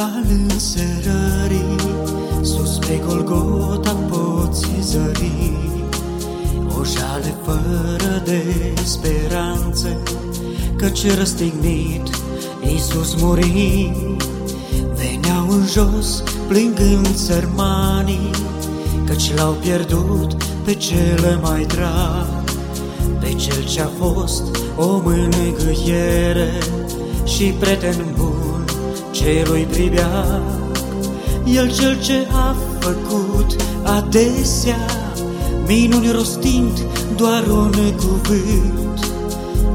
al înserării, sus pe Golgota poți zări. O jale fără de speranță, căci răstignit Iisus muri. Veneau în jos plângând sărmanii, căci l-au pierdut pe cel mai drag, pe cel ce-a fost o mângâiere și prieten bun celui privea. El cel ce a făcut adesea minuni rostind doar un cuvânt,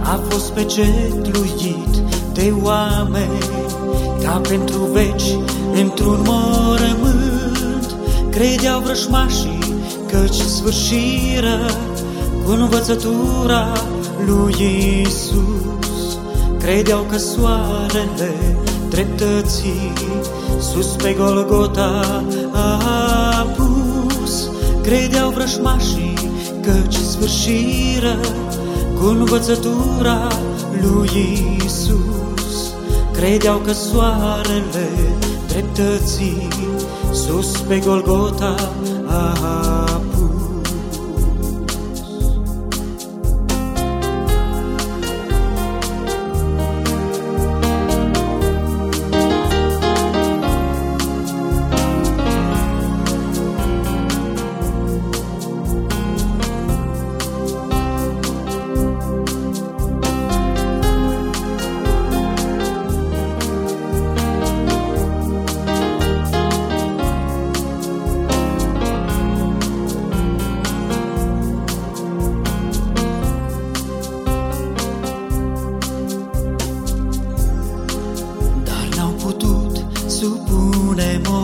a fost pecetluit de oameni ca pentru veci într-un morământ. Credeau vrășmașii căci sfârșiră cu învățătura lui Isus. Credeau că soarele dreptății sus pe Golgota a pus. Credeau vrășmașii căci sfârșiră cu învățătura lui Isus. Credeau că soarele dreptății sus pe Golgota a supune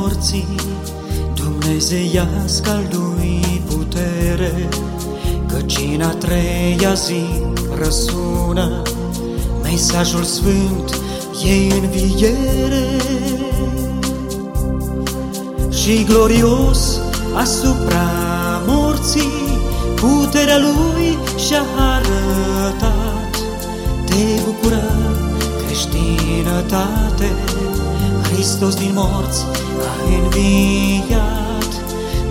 morții Dumnezeiasca lui putere Căci în a treia zi răsună Mesajul sfânt e înviere. Și glorios asupra morții Puterea lui și-a arătat Te bucură creștinătate Hristos din morți a înviat,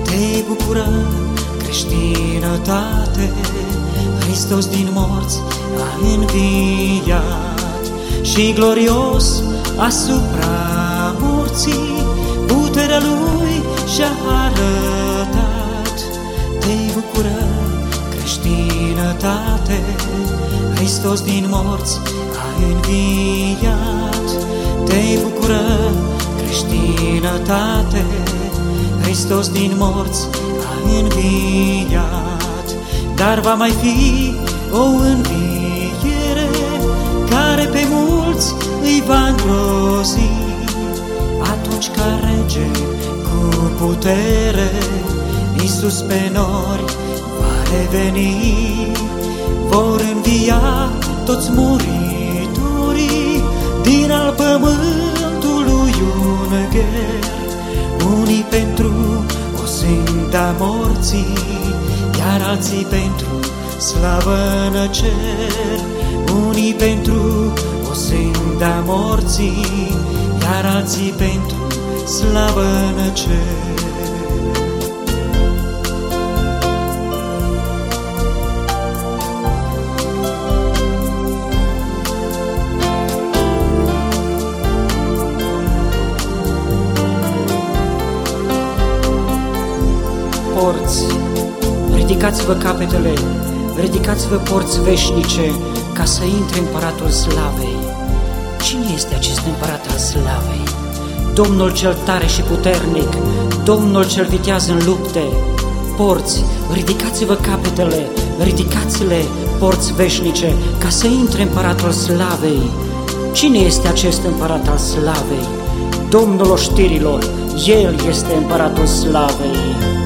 te bucură creștinătate. Hristos din morți a înviat și glorios asupra morții puterea lui și-a arătat. Te bucură creștinătate, Hristos din morți a înviat. Te bucură creștinătate, Hristos din morți a înviat, dar va mai fi o înviere care pe mulți îi va îngrozi. Atunci ca rege cu putere, Iisus pe nori va reveni, vor învia toți muritorii din al pământului un gher, unii pentru o sânda morții, iar alții pentru slavă în cer, unii pentru o sânda morții, iar alții pentru slavă în cer. Porți, ridicați-vă capetele, ridicați-vă porți veșnice, ca să intre împăratul slavei. Cine este acest împărat al slavei? Domnul cel tare și puternic, Domnul cel vitează în lupte. Porți, ridicați-vă capetele, ridicați-le porți veșnice, ca să intre împăratul slavei. Cine este acest împărat al slavei? Domnul oștirilor, El este împăratul slavei.